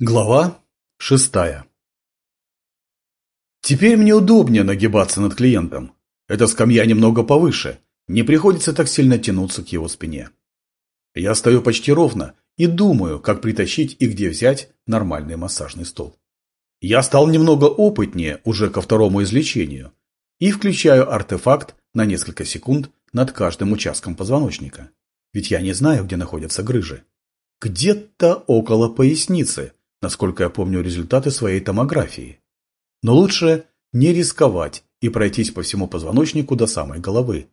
Глава шестая Теперь мне удобнее нагибаться над клиентом. Эта скамья немного повыше, не приходится так сильно тянуться к его спине. Я стою почти ровно и думаю, как притащить и где взять нормальный массажный стол. Я стал немного опытнее уже ко второму излечению и включаю артефакт на несколько секунд над каждым участком позвоночника. Ведь я не знаю, где находятся грыжи. Где-то около поясницы – насколько я помню результаты своей томографии. Но лучше не рисковать и пройтись по всему позвоночнику до самой головы.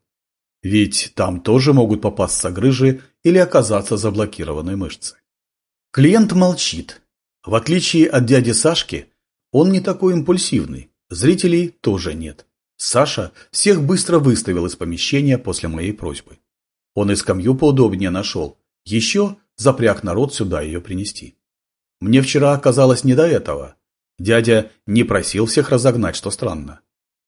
Ведь там тоже могут попасться грыжи или оказаться заблокированные мышцы. Клиент молчит. В отличие от дяди Сашки, он не такой импульсивный, зрителей тоже нет. Саша всех быстро выставил из помещения после моей просьбы. Он и скамью поудобнее нашел, еще запряг народ сюда ее принести. Мне вчера оказалось не до этого. Дядя не просил всех разогнать, что странно.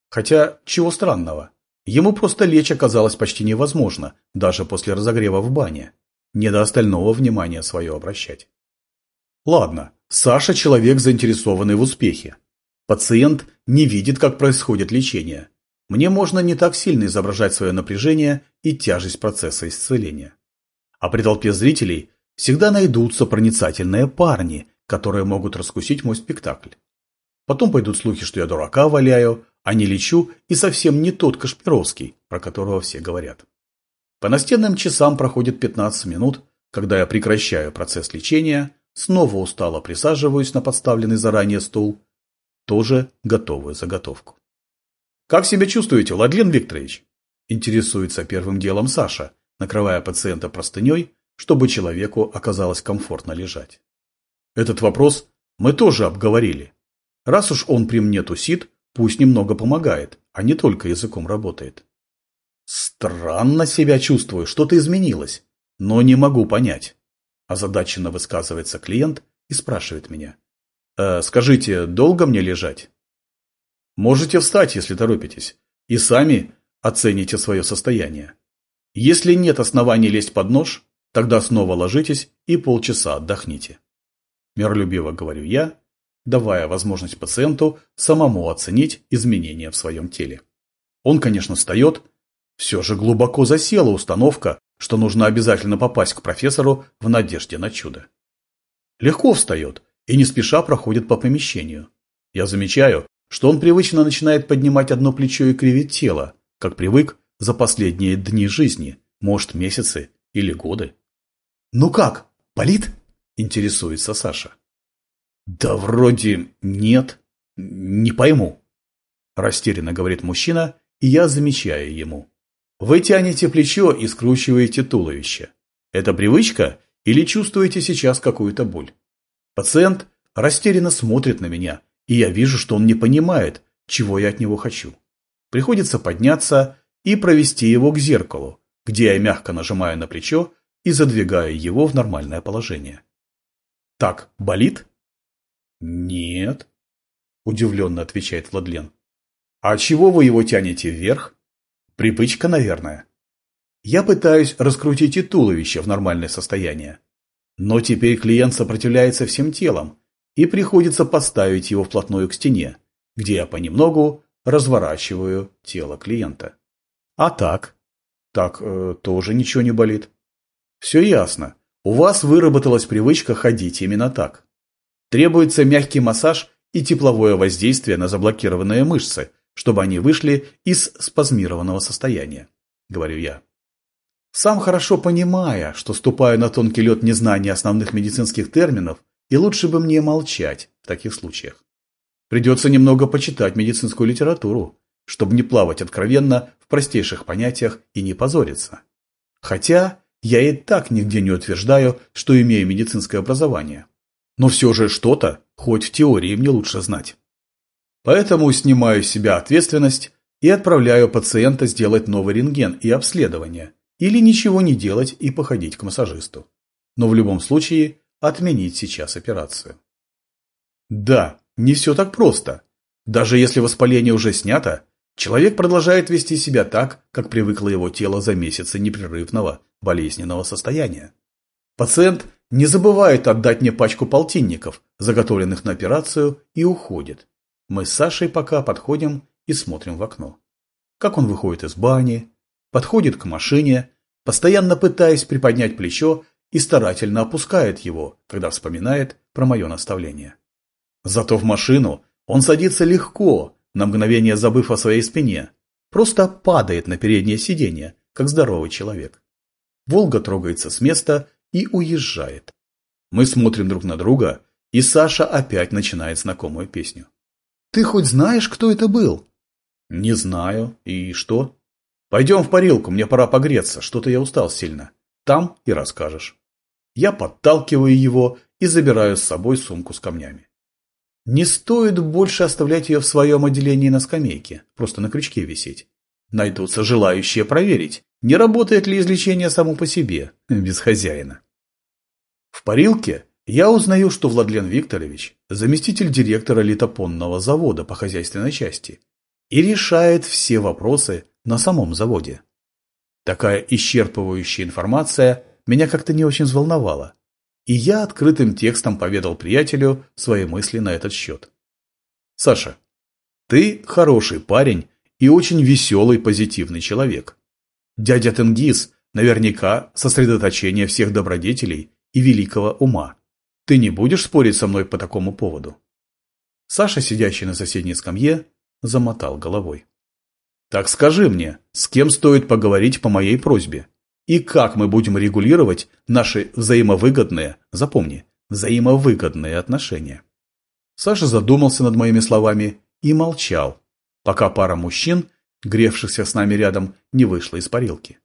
Хотя, чего странного? Ему просто лечь оказалось почти невозможно, даже после разогрева в бане. Не до остального внимания свое обращать. Ладно, Саша человек, заинтересованный в успехе. Пациент не видит, как происходит лечение. Мне можно не так сильно изображать свое напряжение и тяжесть процесса исцеления. А при толпе зрителей Всегда найдутся проницательные парни, которые могут раскусить мой спектакль. Потом пойдут слухи, что я дурака валяю, а не лечу и совсем не тот Кашпировский, про которого все говорят. По настенным часам проходит 15 минут, когда я прекращаю процесс лечения, снова устало присаживаюсь на подставленный заранее стул, тоже готовую заготовку. «Как себя чувствуете, Владлен Викторович?» Интересуется первым делом Саша, накрывая пациента простыней чтобы человеку оказалось комфортно лежать. Этот вопрос мы тоже обговорили. Раз уж он при мне тусит, пусть немного помогает, а не только языком работает. Странно себя чувствую, что-то изменилось, но не могу понять. Озадаченно высказывается клиент и спрашивает меня. «Э, «Скажите, долго мне лежать?» Можете встать, если торопитесь, и сами оцените свое состояние. Если нет оснований лезть под нож, Тогда снова ложитесь и полчаса отдохните. Миролюбиво говорю я, давая возможность пациенту самому оценить изменения в своем теле. Он, конечно, встает, все же глубоко засела установка, что нужно обязательно попасть к профессору в надежде на чудо. Легко встает и не спеша проходит по помещению. Я замечаю, что он привычно начинает поднимать одно плечо и кривить тело, как привык за последние дни жизни, может, месяцы или годы. «Ну как, болит?» – интересуется Саша. «Да вроде нет. Не пойму», – растерянно говорит мужчина, и я замечаю ему. «Вы тянете плечо и скручиваете туловище. Это привычка или чувствуете сейчас какую-то боль?» Пациент растерянно смотрит на меня, и я вижу, что он не понимает, чего я от него хочу. Приходится подняться и провести его к зеркалу, где я мягко нажимаю на плечо и задвигаю его в нормальное положение. «Так, болит?» «Нет», – удивленно отвечает Владлен. «А чего вы его тянете вверх?» «Привычка, наверное». Я пытаюсь раскрутить и туловище в нормальное состояние. Но теперь клиент сопротивляется всем телом, и приходится поставить его вплотную к стене, где я понемногу разворачиваю тело клиента. А так? Так э, тоже ничего не болит. Все ясно. У вас выработалась привычка ходить именно так. Требуется мягкий массаж и тепловое воздействие на заблокированные мышцы, чтобы они вышли из спазмированного состояния, говорю я. Сам хорошо понимая, что ступаю на тонкий лед незнания основных медицинских терминов, и лучше бы мне молчать в таких случаях. Придется немного почитать медицинскую литературу, чтобы не плавать откровенно в простейших понятиях и не позориться. Хотя я и так нигде не утверждаю, что имею медицинское образование. Но все же что-то, хоть в теории, мне лучше знать. Поэтому снимаю с себя ответственность и отправляю пациента сделать новый рентген и обследование, или ничего не делать и походить к массажисту. Но в любом случае отменить сейчас операцию. Да, не все так просто. Даже если воспаление уже снято, человек продолжает вести себя так, как привыкло его тело за месяцы непрерывного болезненного состояния. Пациент не забывает отдать мне пачку полтинников, заготовленных на операцию, и уходит. Мы с Сашей пока подходим и смотрим в окно. Как он выходит из бани, подходит к машине, постоянно пытаясь приподнять плечо и старательно опускает его, когда вспоминает про мое наставление. Зато в машину он садится легко, на мгновение забыв о своей спине, просто падает на переднее сиденье, как здоровый человек. Волга трогается с места и уезжает. Мы смотрим друг на друга, и Саша опять начинает знакомую песню. «Ты хоть знаешь, кто это был?» «Не знаю. И что?» «Пойдем в парилку, мне пора погреться, что-то я устал сильно. Там и расскажешь». Я подталкиваю его и забираю с собой сумку с камнями. Не стоит больше оставлять ее в своем отделении на скамейке, просто на крючке висеть. Найдутся желающие проверить, не работает ли излечение само по себе, без хозяина. В парилке я узнаю, что Владлен Викторович – заместитель директора литопонного завода по хозяйственной части и решает все вопросы на самом заводе. Такая исчерпывающая информация меня как-то не очень взволновала, и я открытым текстом поведал приятелю свои мысли на этот счет. «Саша, ты хороший парень и очень веселый, позитивный человек. Дядя Тенгиз наверняка сосредоточение всех добродетелей и великого ума. Ты не будешь спорить со мной по такому поводу?» Саша, сидящий на соседней скамье, замотал головой. «Так скажи мне, с кем стоит поговорить по моей просьбе? И как мы будем регулировать наши взаимовыгодные, запомни, взаимовыгодные отношения?» Саша задумался над моими словами и молчал, пока пара мужчин, гревшихся с нами рядом, не вышла из парилки.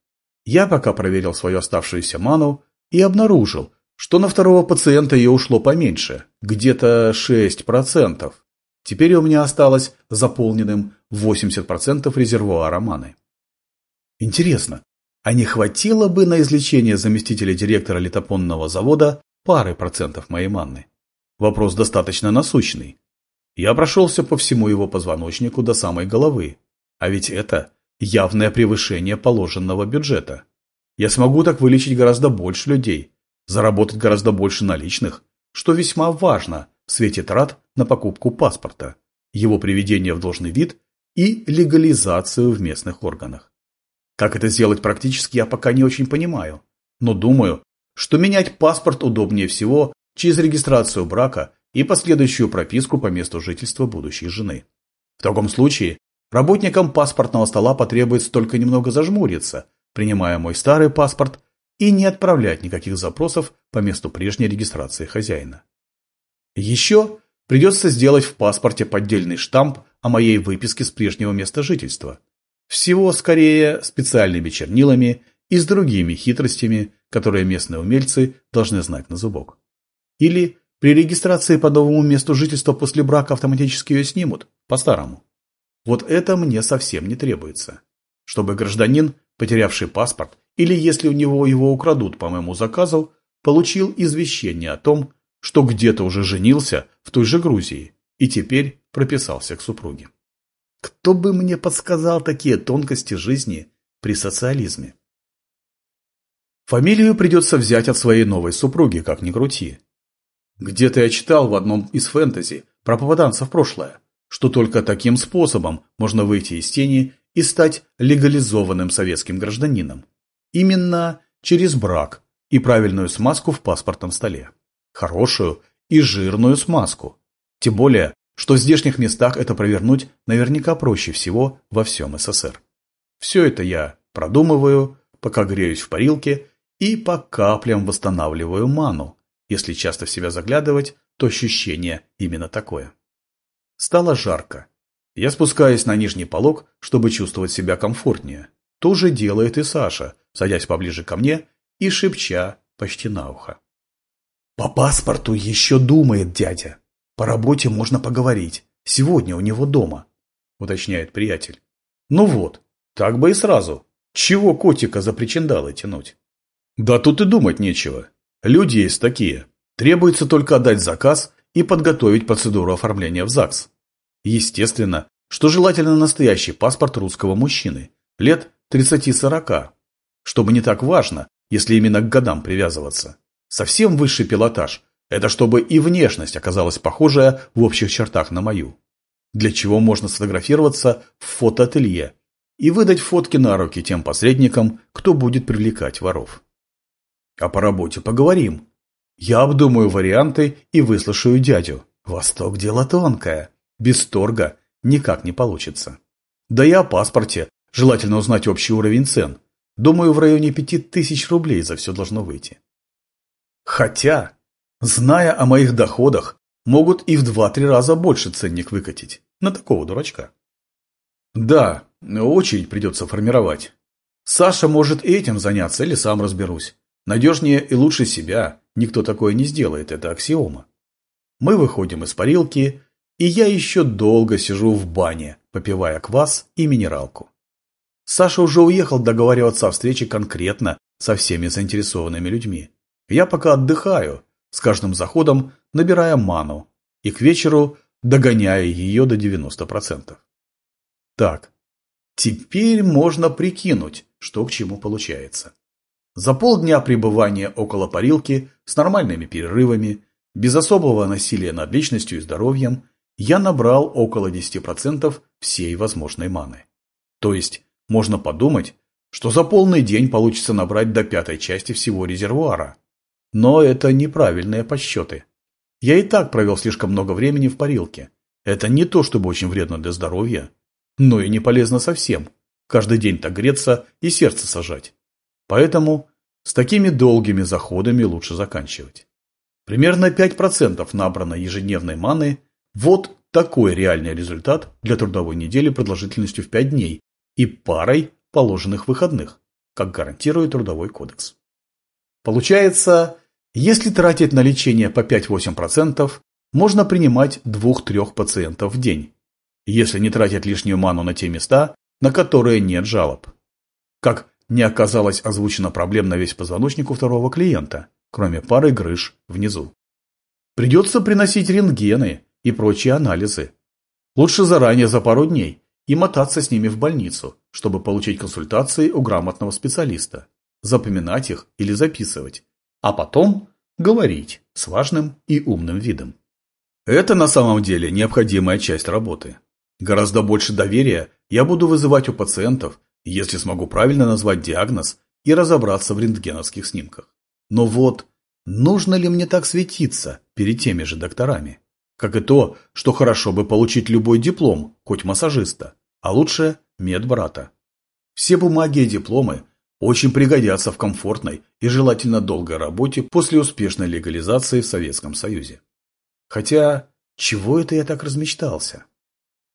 Я пока проверил свою оставшуюся ману и обнаружил, что на второго пациента ее ушло поменьше, где-то 6%. Теперь у меня осталось заполненным 80% резервуара маны. Интересно, а не хватило бы на излечение заместителя директора литопонного завода пары процентов моей манны? Вопрос достаточно насущный. Я прошелся по всему его позвоночнику до самой головы. А ведь это явное превышение положенного бюджета. Я смогу так вылечить гораздо больше людей, заработать гораздо больше наличных, что весьма важно в свете трат на покупку паспорта, его приведение в должный вид и легализацию в местных органах. Как это сделать практически, я пока не очень понимаю, но думаю, что менять паспорт удобнее всего через регистрацию брака и последующую прописку по месту жительства будущей жены. В таком случае работникам паспортного стола потребуется только немного зажмуриться, принимая мой старый паспорт, и не отправлять никаких запросов по месту прежней регистрации хозяина. Еще придется сделать в паспорте поддельный штамп о моей выписке с прежнего места жительства. Всего скорее специальными чернилами и с другими хитростями, которые местные умельцы должны знать на зубок. Или при регистрации по новому месту жительства после брака автоматически ее снимут, по-старому. Вот это мне совсем не требуется. Чтобы гражданин, потерявший паспорт, или если у него его украдут по моему заказу, получил извещение о том, что где-то уже женился в той же Грузии и теперь прописался к супруге. Кто бы мне подсказал такие тонкости жизни при социализме? Фамилию придется взять от своей новой супруги, как ни крути. Где-то я читал в одном из фэнтези про попаданца в прошлое, что только таким способом можно выйти из тени и стать легализованным советским гражданином. Именно через брак и правильную смазку в паспортном столе. Хорошую и жирную смазку. Тем более, что в здешних местах это провернуть наверняка проще всего во всем СССР. Все это я продумываю, пока греюсь в парилке и по каплям восстанавливаю ману, если часто в себя заглядывать, то ощущение именно такое. Стало жарко. Я спускаюсь на нижний полог, чтобы чувствовать себя комфортнее. То же делает и Саша, садясь поближе ко мне и шепча почти на ухо. «По паспорту еще думает дядя. По работе можно поговорить. Сегодня у него дома», — уточняет приятель. «Ну вот, так бы и сразу. Чего котика за причиндалы тянуть?» «Да тут и думать нечего. Люди есть такие. Требуется только отдать заказ и подготовить процедуру оформления в ЗАГС. Естественно, что желательно настоящий паспорт русского мужчины, лет 30-40, чтобы не так важно, если именно к годам привязываться. Совсем высший пилотаж, Это чтобы и внешность оказалась похожая в общих чертах на мою. Для чего можно сфотографироваться в фотоателье и выдать фотки на руки тем посредникам, кто будет привлекать воров. А по работе поговорим. Я обдумаю варианты и выслушаю дядю. Восток дело тонкое. Без торга никак не получится. Да и о паспорте желательно узнать общий уровень цен. Думаю, в районе пяти тысяч рублей за все должно выйти. Хотя, зная о моих доходах, могут и в два-три раза больше ценник выкатить на такого дурачка. Да, очередь придется формировать. Саша может этим заняться или сам разберусь. Надежнее и лучше себя никто такое не сделает, это аксиома. Мы выходим из парилки, и я еще долго сижу в бане, попивая квас и минералку. Саша уже уехал договариваться о встрече конкретно со всеми заинтересованными людьми. Я пока отдыхаю, с каждым заходом набирая ману, и к вечеру догоняя ее до 90%. Так, теперь можно прикинуть, что к чему получается. За полдня пребывания около парилки с нормальными перерывами, без особого насилия над личностью и здоровьем, я набрал около 10% всей возможной маны. То есть, можно подумать, что за полный день получится набрать до пятой части всего резервуара. Но это неправильные подсчеты. Я и так провел слишком много времени в парилке. Это не то чтобы очень вредно для здоровья, но и не полезно совсем. Каждый день так греться и сердце сажать. Поэтому с такими долгими заходами лучше заканчивать. Примерно 5% набранной ежедневной маны – вот такой реальный результат для трудовой недели продолжительностью в 5 дней и парой положенных выходных, как гарантирует Трудовой кодекс. Получается, если тратить на лечение по 5-8%, можно принимать 2-3 пациентов в день, если не тратить лишнюю ману на те места, на которые нет жалоб. Как не оказалось озвучено проблем на весь позвоночник у второго клиента, кроме пары грыж внизу. Придется приносить рентгены и прочие анализы. Лучше заранее за пару дней и мотаться с ними в больницу, чтобы получить консультации у грамотного специалиста, запоминать их или записывать, а потом говорить с важным и умным видом. Это на самом деле необходимая часть работы. Гораздо больше доверия я буду вызывать у пациентов если смогу правильно назвать диагноз и разобраться в рентгеновских снимках. Но вот, нужно ли мне так светиться перед теми же докторами? Как и то, что хорошо бы получить любой диплом, хоть массажиста, а лучше медбрата. Все бумаги и дипломы очень пригодятся в комфортной и желательно долгой работе после успешной легализации в Советском Союзе. Хотя, чего это я так размечтался?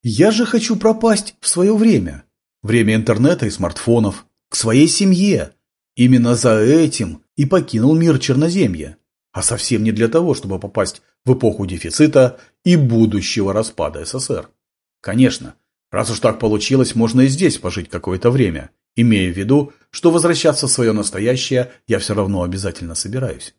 Я же хочу пропасть в свое время, время интернета и смартфонов, к своей семье. Именно за этим и покинул мир Черноземья, а совсем не для того, чтобы попасть в эпоху дефицита и будущего распада СССР. Конечно, раз уж так получилось, можно и здесь пожить какое-то время, имея в виду, что возвращаться в свое настоящее я все равно обязательно собираюсь.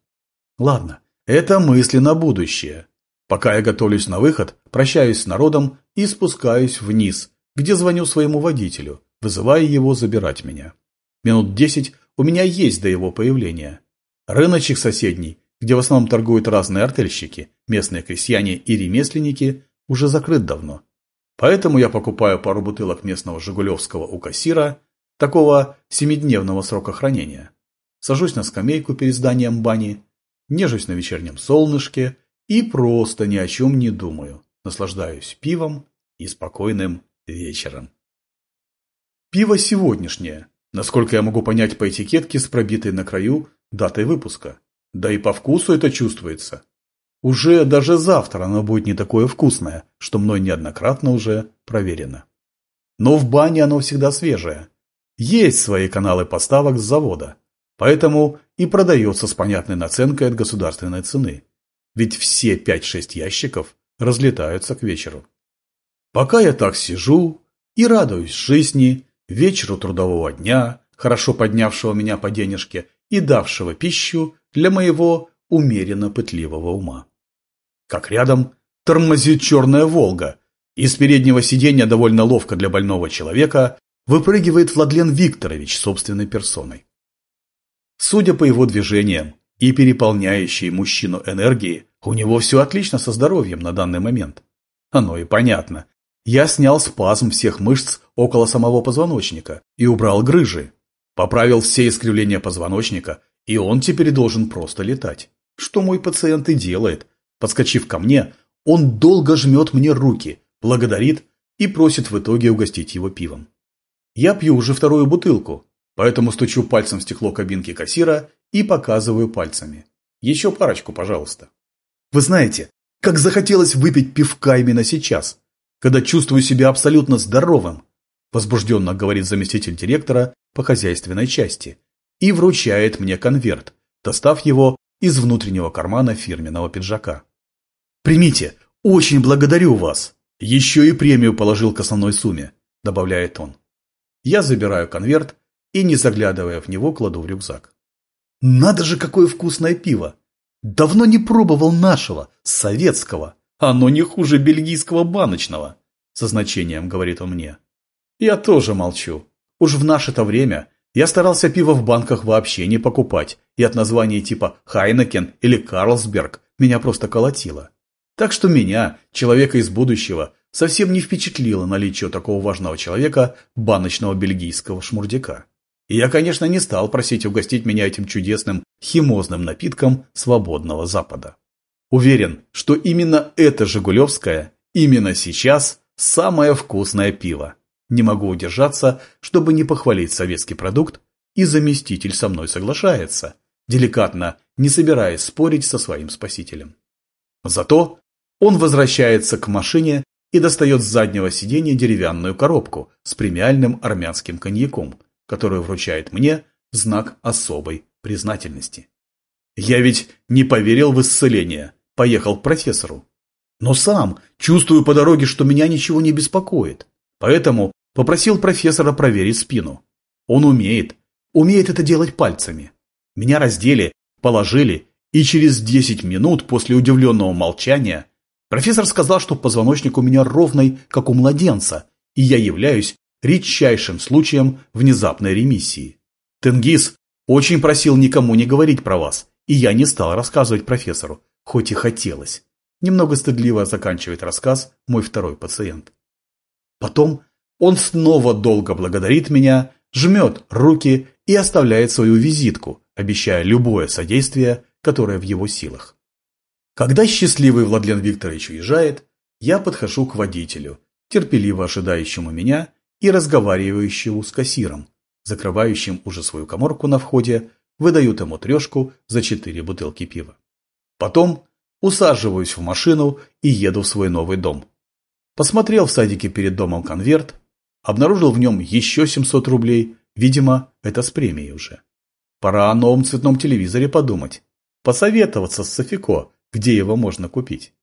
Ладно, это мысли на будущее. Пока я готовлюсь на выход, прощаюсь с народом и спускаюсь вниз, где звоню своему водителю, вызывая его забирать меня. Минут десять у меня есть до его появления. Рыночек соседний, где в основном торгуют разные артельщики, местные крестьяне и ремесленники, уже закрыт давно. Поэтому я покупаю пару бутылок местного жигулевского у кассира, такого семидневного срока хранения. Сажусь на скамейку перед зданием бани, нежусь на вечернем солнышке и просто ни о чем не думаю, наслаждаюсь пивом и спокойным вечером. Пиво сегодняшнее, насколько я могу понять по этикетке с пробитой на краю датой выпуска. Да и по вкусу это чувствуется. Уже даже завтра оно будет не такое вкусное, что мной неоднократно уже проверено. Но в бане оно всегда свежее. Есть свои каналы поставок с завода. Поэтому и продается с понятной наценкой от государственной цены. Ведь все 5-6 ящиков разлетаются к вечеру. Пока я так сижу и радуюсь жизни, вечеру трудового дня, хорошо поднявшего меня по денежке и давшего пищу для моего умеренно пытливого ума. Как рядом тормозит черная «Волга», из переднего сиденья довольно ловко для больного человека выпрыгивает Владлен Викторович собственной персоной. Судя по его движениям и переполняющей мужчину энергии, у него все отлично со здоровьем на данный момент. Оно и понятно. Я снял спазм всех мышц около самого позвоночника и убрал грыжи. Поправил все искривления позвоночника, и он теперь должен просто летать. Что мой пациент и делает. Подскочив ко мне, он долго жмет мне руки, благодарит и просит в итоге угостить его пивом. Я пью уже вторую бутылку, поэтому стучу пальцем в стекло кабинки кассира и показываю пальцами. Еще парочку, пожалуйста. Вы знаете, как захотелось выпить пивка именно сейчас, когда чувствую себя абсолютно здоровым, возбужденно говорит заместитель директора по хозяйственной части и вручает мне конверт, достав его из внутреннего кармана фирменного пиджака. «Примите, очень благодарю вас. Еще и премию положил к основной сумме», – добавляет он. Я забираю конверт и, не заглядывая в него, кладу в рюкзак. «Надо же, какое вкусное пиво! Давно не пробовал нашего, советского. Оно не хуже бельгийского баночного, со значением говорит он мне. Я тоже молчу. Уж в наше-то время я старался пиво в банках вообще не покупать, и от названий типа Хайнекен или Карлсберг меня просто колотило. Так что меня, человека из будущего, совсем не впечатлило наличие такого важного человека баночного бельгийского шмурдяка. И я, конечно, не стал просить угостить меня этим чудесным химозным напитком свободного Запада. Уверен, что именно это Жигулевское именно сейчас самое вкусное пиво. Не могу удержаться, чтобы не похвалить советский продукт, и заместитель со мной соглашается, деликатно, не собираясь спорить со своим спасителем. Зато он возвращается к машине и достает с заднего сиденья деревянную коробку с премиальным армянским коньяком, которую вручает мне в знак особой признательности. Я ведь не поверил в исцеление, поехал к профессору. Но сам чувствую по дороге, что меня ничего не беспокоит. Поэтому попросил профессора проверить спину. Он умеет, умеет это делать пальцами. Меня раздели, положили, и через 10 минут после удивленного молчания профессор сказал, что позвоночник у меня ровный, как у младенца, и я являюсь редчайшим случаем внезапной ремиссии. Тенгиз очень просил никому не говорить про вас, и я не стал рассказывать профессору, хоть и хотелось. Немного стыдливо заканчивает рассказ мой второй пациент. Потом он снова долго благодарит меня, жмет руки и оставляет свою визитку, обещая любое содействие, которое в его силах. Когда счастливый Владлен Викторович уезжает, я подхожу к водителю, терпеливо ожидающему меня и разговаривающему с кассиром, закрывающим уже свою коморку на входе, выдают ему трешку за четыре бутылки пива. Потом усаживаюсь в машину и еду в свой новый дом. Посмотрел в садике перед домом конверт, обнаружил в нем еще 700 рублей, видимо, это с премией уже. Пора о новом цветном телевизоре подумать, посоветоваться с Софико, где его можно купить.